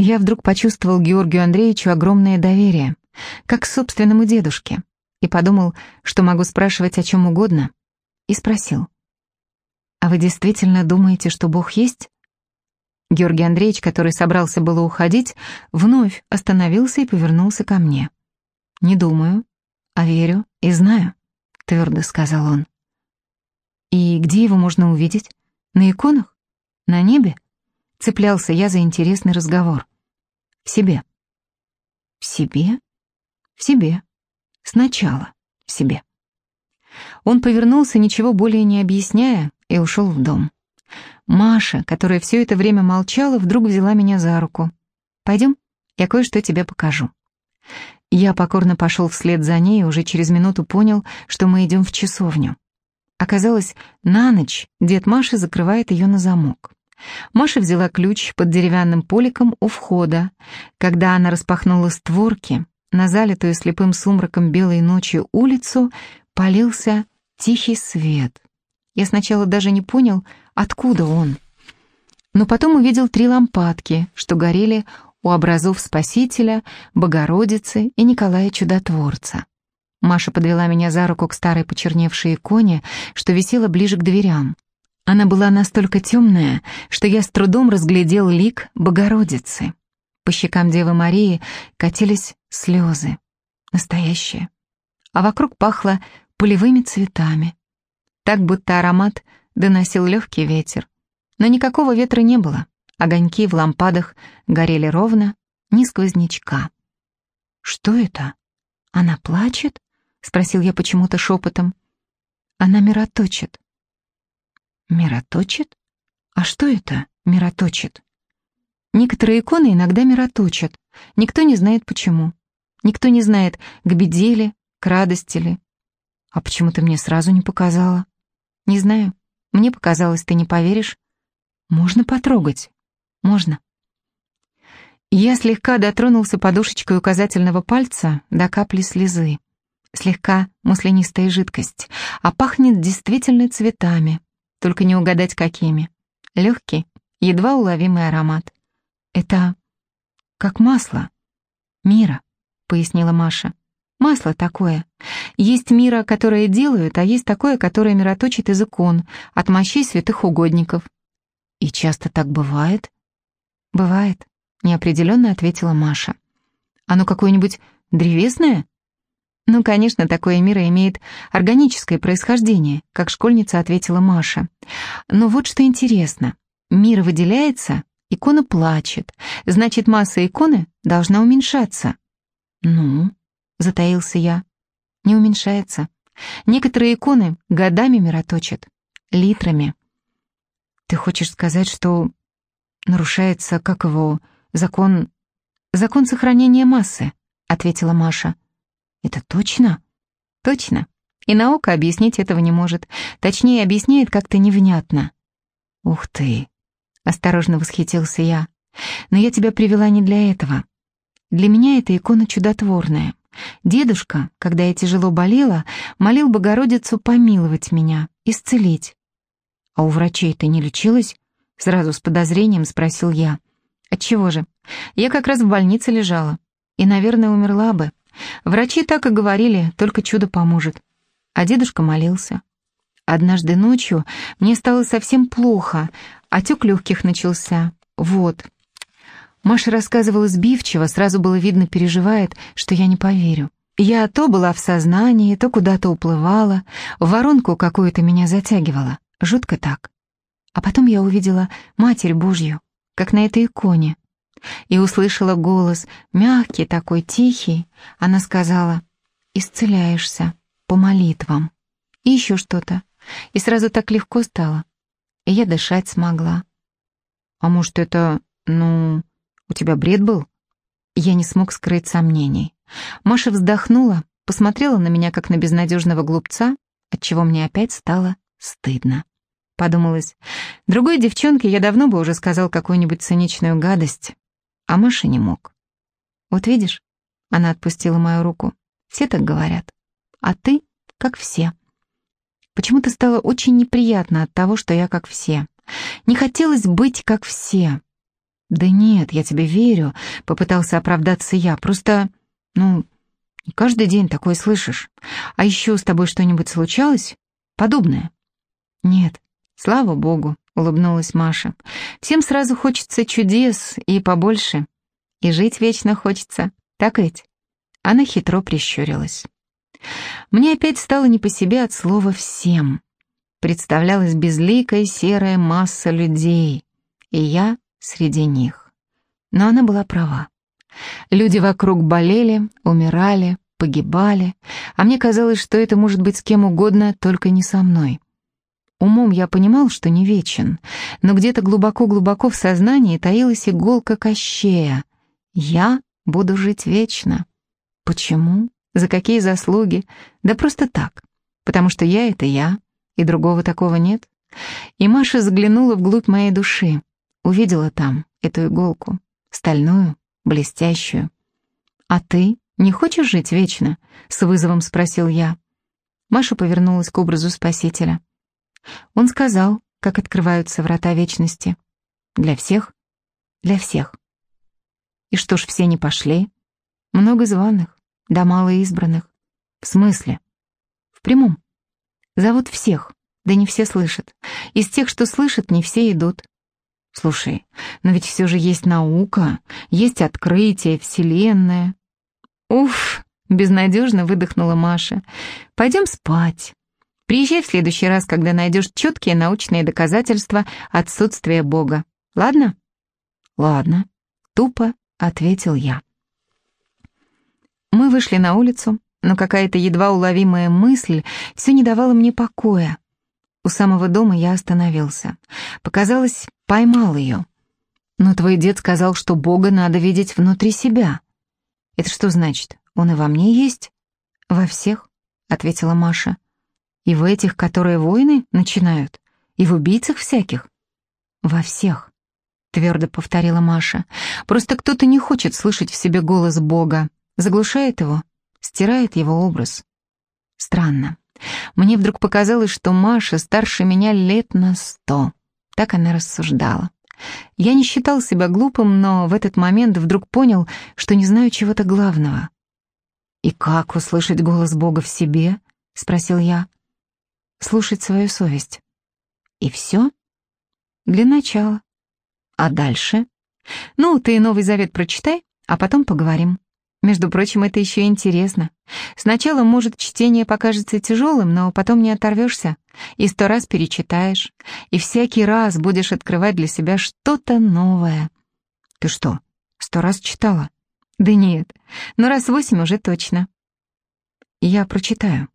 Я вдруг почувствовал Георгию Андреевичу огромное доверие, как к собственному дедушке, и подумал, что могу спрашивать о чем угодно, и спросил. «А вы действительно думаете, что Бог есть?» Георгий Андреевич, который собрался было уходить, вновь остановился и повернулся ко мне. «Не думаю, а верю и знаю», — твердо сказал он. «И где его можно увидеть? На иконах? На небе?» Цеплялся я за интересный разговор. «В себе». «В себе?» «В себе. Сначала в себе». Он повернулся, ничего более не объясняя, и ушел в дом. Маша, которая все это время молчала, вдруг взяла меня за руку. «Пойдем, я кое-что тебе покажу». Я покорно пошел вслед за ней и уже через минуту понял, что мы идем в часовню. Оказалось, на ночь дед Маши закрывает ее на замок. Маша взяла ключ под деревянным поликом у входа. Когда она распахнула створки, на залитую слепым сумраком белой ночью улицу полился тихий свет. Я сначала даже не понял, откуда он. Но потом увидел три лампадки, что горели у образов Спасителя, Богородицы и Николая Чудотворца. Маша подвела меня за руку к старой почерневшей иконе, что висела ближе к дверям. Она была настолько темная, что я с трудом разглядел лик Богородицы. По щекам Девы Марии катились слезы. Настоящие. А вокруг пахло полевыми цветами так будто аромат доносил легкий ветер. Но никакого ветра не было, огоньки в лампадах горели ровно, ни сквознячка. «Что это? Она плачет?» — спросил я почему-то шепотом. «Она мироточит». «Мироточит? А что это мироточит?» Некоторые иконы иногда мироточат, никто не знает почему. Никто не знает, к беде ли, к радости ли. А почему ты мне сразу не показала? Не знаю. Мне показалось, ты не поверишь. Можно потрогать? Можно. Я слегка дотронулся подушечкой указательного пальца до капли слезы. Слегка маслянистая жидкость, а пахнет действительно цветами, только не угадать какими. Легкий, едва уловимый аромат. Это как масло. Мира, пояснила Маша. Масло такое. Есть мира, которое делают, а есть такое, которое мироточит из икон, от мощей святых угодников. И часто так бывает? Бывает, неопределенно ответила Маша. Оно какое-нибудь древесное? Ну, конечно, такое мира имеет органическое происхождение, как школьница ответила Маша. Но вот что интересно. Мир выделяется, икона плачет. Значит, масса иконы должна уменьшаться. Ну, затаился я. Не уменьшается. Некоторые иконы годами мироточат, литрами. Ты хочешь сказать, что нарушается, как его, закон... Закон сохранения массы, ответила Маша. Это точно? Точно. И наука объяснить этого не может. Точнее, объясняет как-то невнятно. Ух ты, осторожно восхитился я. Но я тебя привела не для этого. Для меня эта икона чудотворная. Дедушка, когда я тяжело болела, молил Богородицу помиловать меня, исцелить. «А у врачей ты не лечилась?» Сразу с подозрением спросил я. «Отчего же? Я как раз в больнице лежала. И, наверное, умерла бы. Врачи так и говорили, только чудо поможет. А дедушка молился. Однажды ночью мне стало совсем плохо, отек легких начался. Вот, Маша рассказывала сбивчиво, сразу было видно, переживает, что я не поверю. Я то была в сознании, то куда-то уплывала, в воронку какую-то меня затягивала. Жутко так. А потом я увидела Матерь Божью, как на этой иконе, и услышала голос, мягкий такой, тихий. Она сказала, «Исцеляешься по молитвам». И еще что-то. И сразу так легко стало. И я дышать смогла. А может, это, ну, у тебя бред был?» Я не смог скрыть сомнений. Маша вздохнула, посмотрела на меня, как на безнадежного глупца, отчего мне опять стало стыдно. Подумалось, другой девчонке я давно бы уже сказал какую-нибудь циничную гадость, а Маша не мог. «Вот видишь?» — она отпустила мою руку. «Все так говорят. А ты — как все». Почему-то стало очень неприятно от того, что я как все. Не хотелось быть как все. «Да нет, я тебе верю», — попытался оправдаться я. «Просто, ну, каждый день такое слышишь. А еще с тобой что-нибудь случалось? Подобное?» «Нет, слава богу», — улыбнулась Маша. «Всем сразу хочется чудес и побольше. И жить вечно хочется, так ведь?» Она хитро прищурилась. Мне опять стало не по себе от слова «всем». Представлялась безликая серая масса людей, и я среди них. Но она была права. Люди вокруг болели, умирали, погибали, а мне казалось, что это может быть с кем угодно, только не со мной. Умом я понимал, что не вечен, но где-то глубоко-глубоко в сознании таилась иголка кощея. Я буду жить вечно. Почему? За какие заслуги? Да просто так. Потому что я — это я, и другого такого нет. И Маша заглянула вглубь моей души, увидела там эту иголку, стальную, блестящую. «А ты не хочешь жить вечно?» — с вызовом спросил я. Маша повернулась к образу Спасителя. Он сказал, как открываются врата вечности. Для всех? Для всех. И что ж, все не пошли? Много званых да мало избранных. В смысле? В прямом. Зовут всех, да не все слышат. Из тех, что слышат, не все идут. Слушай, но ведь все же есть наука, есть открытие, вселенная. Уф, безнадежно выдохнула Маша. Пойдем спать. Приезжай в следующий раз, когда найдешь четкие научные доказательства отсутствия Бога. Ладно? Ладно, тупо ответил я. Мы вышли на улицу, но какая-то едва уловимая мысль все не давала мне покоя. У самого дома я остановился. Показалось, поймал ее. Но твой дед сказал, что Бога надо видеть внутри себя. Это что значит? Он и во мне есть? Во всех, ответила Маша. И в этих, которые войны начинают? И в убийцах всяких? Во всех, твердо повторила Маша. Просто кто-то не хочет слышать в себе голос Бога заглушает его, стирает его образ. Странно. Мне вдруг показалось, что Маша старше меня лет на сто. Так она рассуждала. Я не считал себя глупым, но в этот момент вдруг понял, что не знаю чего-то главного. «И как услышать голос Бога в себе?» — спросил я. «Слушать свою совесть». «И все?» «Для начала». «А дальше?» «Ну, ты Новый Завет прочитай, а потом поговорим». Между прочим, это еще интересно. Сначала, может, чтение покажется тяжелым, но потом не оторвешься и сто раз перечитаешь, и всякий раз будешь открывать для себя что-то новое. Ты что, сто раз читала? Да нет, но раз восемь уже точно. Я прочитаю,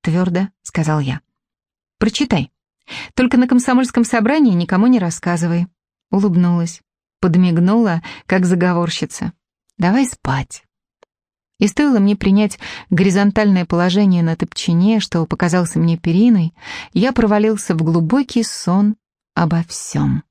твердо сказал я. Прочитай. Только на комсомольском собрании никому не рассказывай. Улыбнулась, подмигнула, как заговорщица. Давай спать. И стоило мне принять горизонтальное положение на топчине, что показался мне периной, я провалился в глубокий сон обо всем.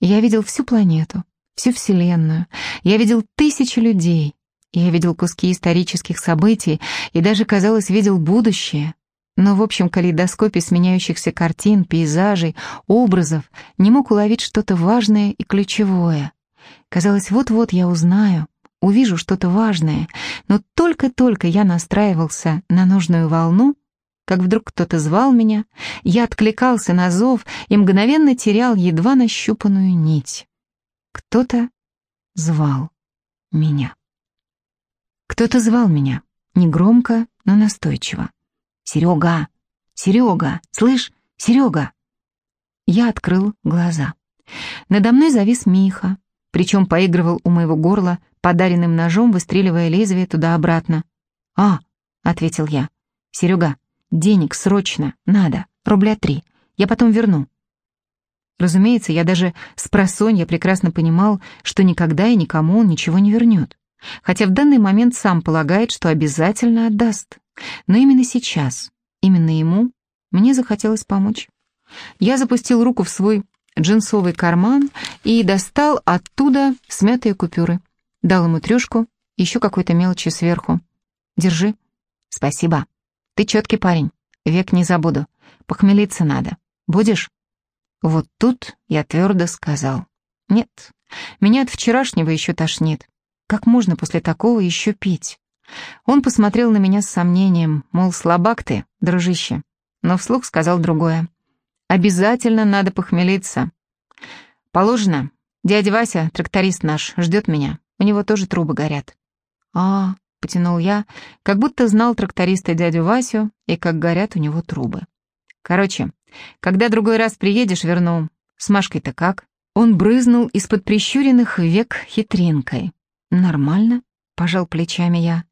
Я видел всю планету, всю Вселенную, я видел тысячи людей, я видел куски исторических событий и даже, казалось, видел будущее. Но в общем калейдоскопе сменяющихся картин, пейзажей, образов не мог уловить что-то важное и ключевое. Казалось, вот-вот я узнаю, увижу что-то важное, но только-только я настраивался на нужную волну, как вдруг кто-то звал меня, я откликался на зов и мгновенно терял едва нащупанную нить. Кто-то звал меня. Кто-то звал меня, негромко, но настойчиво. «Серега! Серега! Слышь, Серега!» Я открыл глаза. Надо мной завис Миха, причем поигрывал у моего горла подаренным ножом, выстреливая лезвие туда-обратно. «А», — ответил я, — «Серега, денег срочно, надо, рубля три, я потом верну». Разумеется, я даже с просонья прекрасно понимал, что никогда и никому он ничего не вернет, хотя в данный момент сам полагает, что обязательно отдаст. Но именно сейчас, именно ему, мне захотелось помочь. Я запустил руку в свой джинсовый карман и достал оттуда смятые купюры. Дал ему трешку, еще какой-то мелочи сверху. «Держи». «Спасибо. Ты четкий парень. Век не забуду. Похмелиться надо. Будешь?» Вот тут я твердо сказал. «Нет, Меня от вчерашнего еще тошнит. Как можно после такого еще пить? Он посмотрел на меня с сомнением, мол, слабак ты, дружище, но вслух сказал другое. «Обязательно надо похмелиться. Положено. Дядя Вася, тракторист наш, ждет меня. У него тоже трубы горят». «А, — потянул я, как будто знал тракториста дядю Васю и как горят у него трубы. «Короче, когда другой раз приедешь, верну. С Машкой-то как?» Он брызнул из-под прищуренных век хитринкой. «Нормально», — пожал плечами я.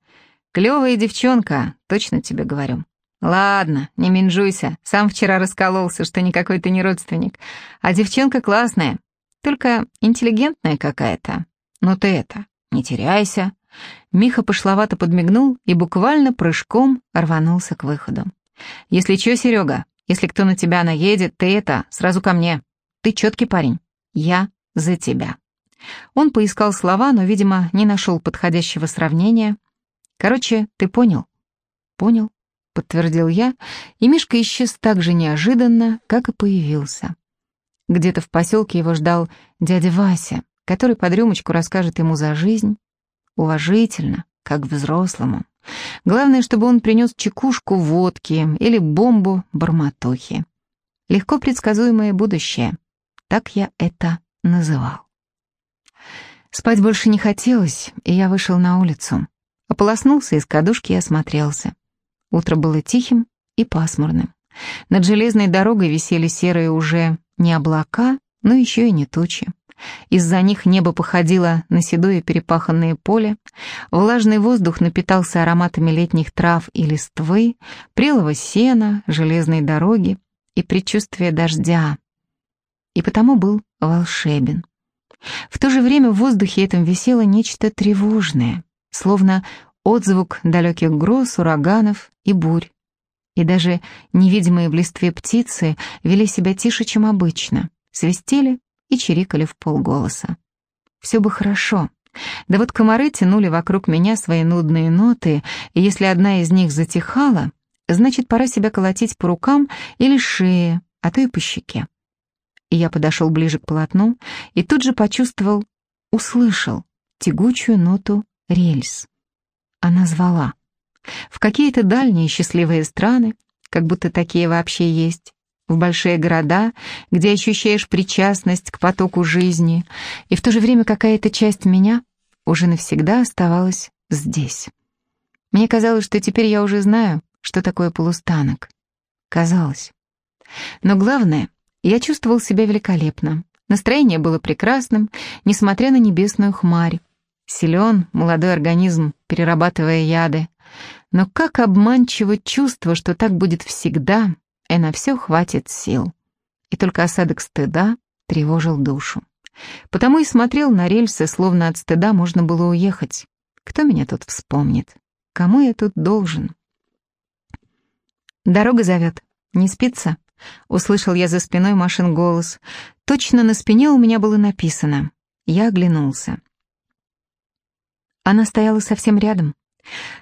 «Клевая девчонка, точно тебе говорю. Ладно, не минжуйся, сам вчера раскололся, что никакой ты не родственник. А девчонка классная, только интеллигентная какая-то. Но ты это, не теряйся». Миха пошловато подмигнул и буквально прыжком рванулся к выходу. «Если чё, Серега, если кто на тебя наедет, ты это, сразу ко мне. Ты четкий парень. Я за тебя». Он поискал слова, но, видимо, не нашел подходящего сравнения. «Короче, ты понял?» «Понял», — подтвердил я, и Мишка исчез так же неожиданно, как и появился. Где-то в поселке его ждал дядя Вася, который под рюмочку расскажет ему за жизнь, уважительно, как взрослому. Главное, чтобы он принес чекушку водки или бомбу барматухи. Легко предсказуемое будущее. Так я это называл. Спать больше не хотелось, и я вышел на улицу. Ополоснулся из кадушки и осмотрелся. Утро было тихим и пасмурным. Над железной дорогой висели серые уже не облака, но еще и не тучи. Из-за них небо походило на седое перепаханное поле, влажный воздух напитался ароматами летних трав и листвы, прелого сена, железной дороги и предчувствия дождя. И потому был волшебен. В то же время в воздухе этом висело нечто тревожное, словно отзвук далеких гроз, ураганов и бурь. И даже невидимые в листве птицы вели себя тише, чем обычно, свистели и чирикали в полголоса. Все бы хорошо. Да вот комары тянули вокруг меня свои нудные ноты, и если одна из них затихала, значит, пора себя колотить по рукам или шее, а то и по щеке. И я подошел ближе к полотну и тут же почувствовал, услышал тягучую ноту рельс. Она звала. В какие-то дальние счастливые страны, как будто такие вообще есть, в большие города, где ощущаешь причастность к потоку жизни, и в то же время какая-то часть меня уже навсегда оставалась здесь. Мне казалось, что теперь я уже знаю, что такое полустанок. Казалось. Но главное, я чувствовал себя великолепно. Настроение было прекрасным, несмотря на небесную хмарь. Силен молодой организм, перерабатывая яды. Но как обманчиво чувство, что так будет всегда, и на все хватит сил. И только осадок стыда тревожил душу. Потому и смотрел на рельсы, словно от стыда можно было уехать. Кто меня тут вспомнит? Кому я тут должен? Дорога зовет. Не спится? Услышал я за спиной Машин голос. Точно на спине у меня было написано. Я оглянулся. Она стояла совсем рядом.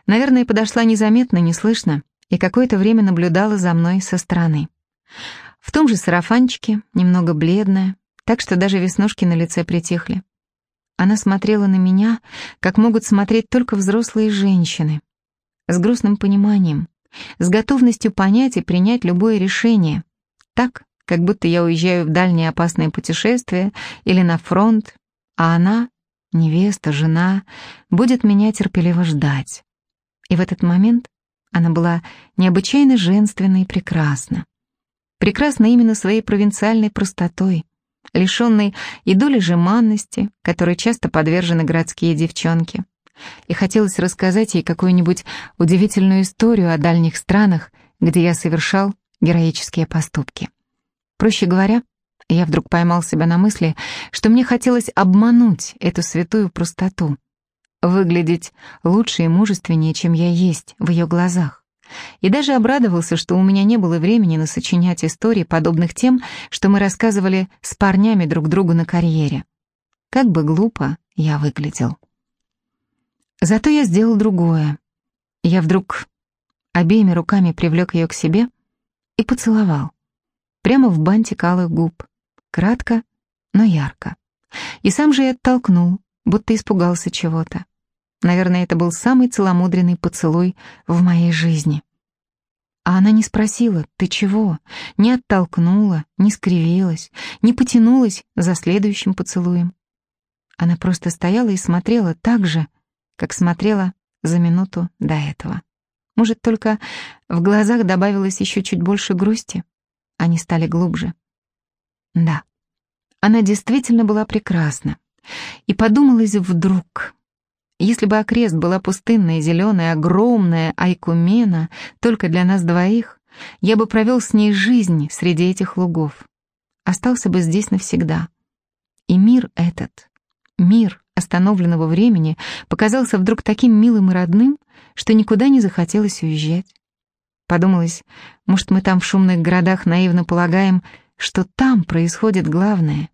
Наверное, подошла незаметно, неслышно, и какое-то время наблюдала за мной со стороны. В том же сарафанчике, немного бледная, так что даже веснушки на лице притихли. Она смотрела на меня, как могут смотреть только взрослые женщины, с грустным пониманием, с готовностью понять и принять любое решение, так, как будто я уезжаю в дальнее опасное путешествие или на фронт, а она, невеста, жена, будет меня терпеливо ждать. И в этот момент она была необычайно женственна и прекрасна. Прекрасна именно своей провинциальной простотой, лишенной и доли жеманности, которой часто подвержены городские девчонки. И хотелось рассказать ей какую-нибудь удивительную историю о дальних странах, где я совершал героические поступки. Проще говоря, я вдруг поймал себя на мысли, что мне хотелось обмануть эту святую простоту, выглядеть лучше и мужественнее, чем я есть в ее глазах. И даже обрадовался, что у меня не было времени насочинять истории, подобных тем, что мы рассказывали с парнями друг другу на карьере. Как бы глупо я выглядел. Зато я сделал другое. Я вдруг обеими руками привлек ее к себе и поцеловал. Прямо в бантик алых губ. Кратко, но ярко. И сам же и оттолкнул, будто испугался чего-то. Наверное, это был самый целомудренный поцелуй в моей жизни. А она не спросила «ты чего?», не оттолкнула, не скривилась, не потянулась за следующим поцелуем. Она просто стояла и смотрела так же, как смотрела за минуту до этого. Может, только в глазах добавилось еще чуть больше грусти? Они стали глубже. Да, она действительно была прекрасна. И подумалось вдруг, если бы окрест была пустынная, зеленая, огромная Айкумена только для нас двоих, я бы провел с ней жизнь среди этих лугов. Остался бы здесь навсегда. И мир этот, мир остановленного времени, показался вдруг таким милым и родным, что никуда не захотелось уезжать. Подумалось, может, мы там в шумных городах наивно полагаем, что там происходит главное.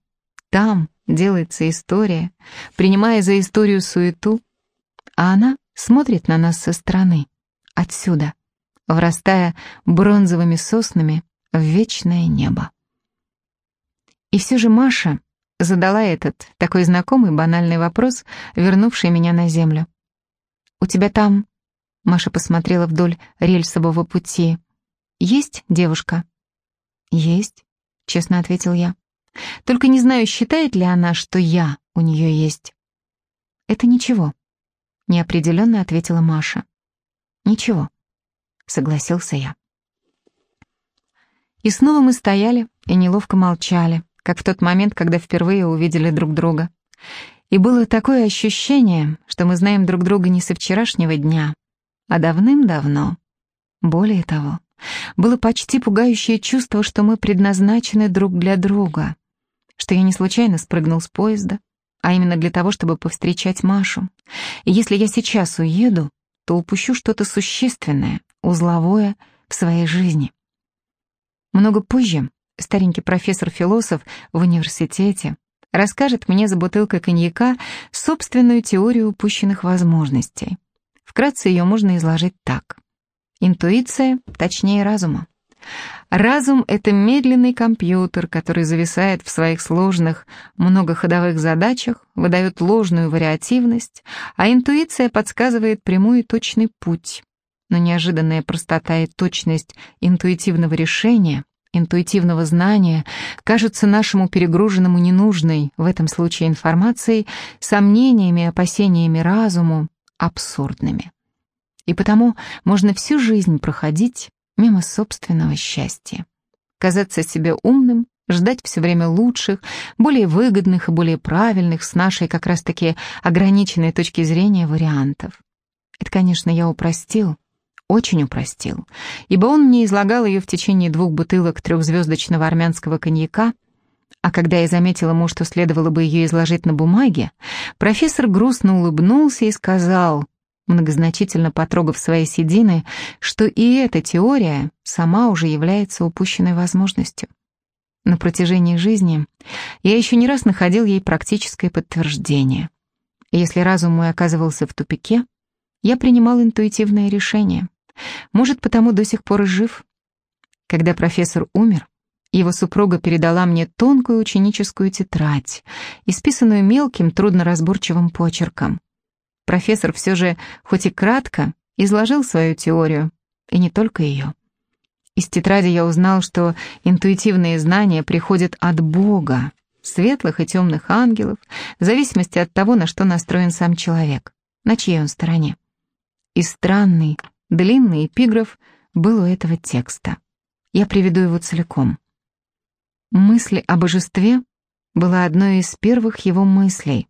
Там делается история, принимая за историю суету, а она смотрит на нас со стороны, отсюда, врастая бронзовыми соснами в вечное небо. И все же Маша задала этот, такой знакомый банальный вопрос, вернувший меня на землю. «У тебя там...» — Маша посмотрела вдоль рельсового пути. «Есть девушка?» «Есть», — честно ответил я. «Только не знаю, считает ли она, что я у нее есть». «Это ничего», — неопределенно ответила Маша. «Ничего», — согласился я. И снова мы стояли и неловко молчали, как в тот момент, когда впервые увидели друг друга. И было такое ощущение, что мы знаем друг друга не со вчерашнего дня, а давным-давно. Более того, было почти пугающее чувство, что мы предназначены друг для друга, что я не случайно спрыгнул с поезда, а именно для того, чтобы повстречать Машу. И если я сейчас уеду, то упущу что-то существенное, узловое в своей жизни. Много позже старенький профессор-философ в университете расскажет мне за бутылкой коньяка собственную теорию упущенных возможностей. Вкратце ее можно изложить так. Интуиция точнее разума. Разум — это медленный компьютер, который зависает в своих сложных многоходовых задачах, выдает ложную вариативность, а интуиция подсказывает прямой и точный путь. Но неожиданная простота и точность интуитивного решения, интуитивного знания кажутся нашему перегруженному ненужной в этом случае информацией, сомнениями опасениями разуму абсурдными. И потому можно всю жизнь проходить мимо собственного счастья. Казаться себе умным, ждать все время лучших, более выгодных и более правильных с нашей как раз-таки ограниченной точки зрения вариантов. Это, конечно, я упростил, очень упростил, ибо он мне излагал ее в течение двух бутылок трехзвездочного армянского коньяка, а когда я заметил ему, что следовало бы ее изложить на бумаге, профессор грустно улыбнулся и сказал, многозначительно потрогав свои седины, что и эта теория сама уже является упущенной возможностью. На протяжении жизни я еще не раз находил ей практическое подтверждение. если разум мой оказывался в тупике, я принимал интуитивное решение. Может, потому до сих пор и жив. Когда профессор умер, его супруга передала мне тонкую ученическую тетрадь, исписанную мелким, трудноразборчивым почерком. Профессор все же, хоть и кратко, изложил свою теорию, и не только ее. Из тетради я узнал, что интуитивные знания приходят от Бога, светлых и темных ангелов, в зависимости от того, на что настроен сам человек, на чьей он стороне. И странный, длинный эпиграф был у этого текста. Я приведу его целиком. Мысль о божестве была одной из первых его мыслей.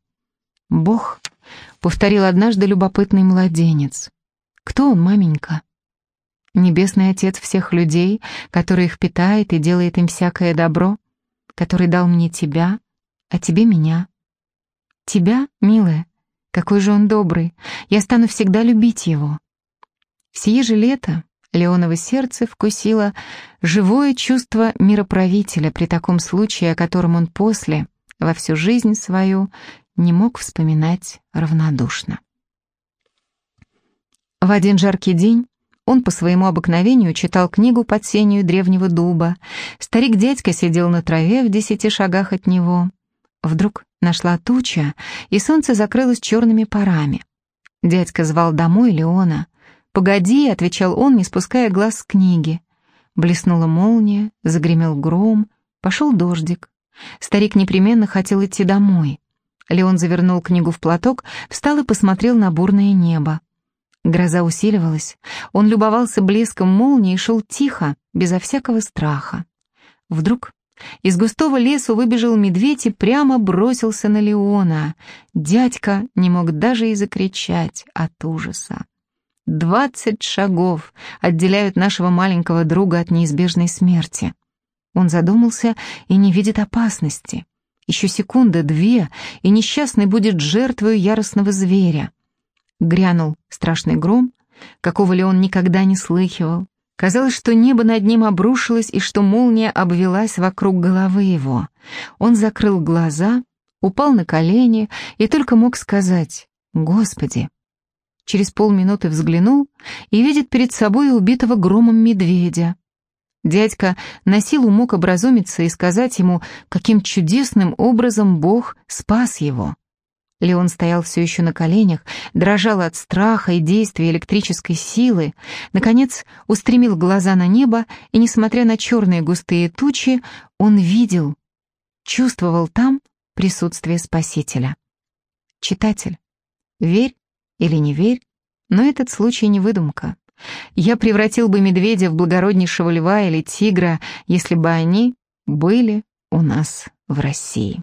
Бог повторил однажды любопытный младенец. «Кто он, маменька?» «Небесный Отец всех людей, который их питает и делает им всякое добро, который дал мне тебя, а тебе меня». «Тебя, милая? Какой же он добрый! Я стану всегда любить его». В сие же лето Леоново сердце вкусило живое чувство мироправителя при таком случае, о котором он после, во всю жизнь свою, не мог вспоминать равнодушно. В один жаркий день он по своему обыкновению читал книгу под сенью древнего дуба. Старик-дядька сидел на траве в десяти шагах от него. Вдруг Нашла туча, и солнце закрылось черными парами. Дядька звал домой Леона. «Погоди», — отвечал он, не спуская глаз с книги. Блеснула молния, загремел гром, пошел дождик. Старик непременно хотел идти домой. Леон завернул книгу в платок, встал и посмотрел на бурное небо. Гроза усиливалась. Он любовался блеском молнии и шел тихо, безо всякого страха. Вдруг из густого леса выбежал медведь и прямо бросился на Леона. Дядька не мог даже и закричать от ужаса. Двадцать шагов отделяют нашего маленького друга от неизбежной смерти. Он задумался и не видит опасности. Еще секунда, две, и несчастный будет жертвой яростного зверя. Грянул страшный гром, какого ли он никогда не слыхивал. Казалось, что небо над ним обрушилось и что молния обвелась вокруг головы его. Он закрыл глаза, упал на колени и только мог сказать «Господи!». Через полминуты взглянул и видит перед собой убитого громом медведя. Дядька на силу мог образумиться и сказать ему, каким чудесным образом Бог спас его. Леон стоял все еще на коленях, дрожал от страха и действия электрической силы, наконец устремил глаза на небо, и, несмотря на черные густые тучи, он видел, чувствовал там присутствие Спасителя. Читатель, верь или не верь, но этот случай не выдумка. Я превратил бы медведя в благороднейшего льва или тигра, если бы они были у нас в России.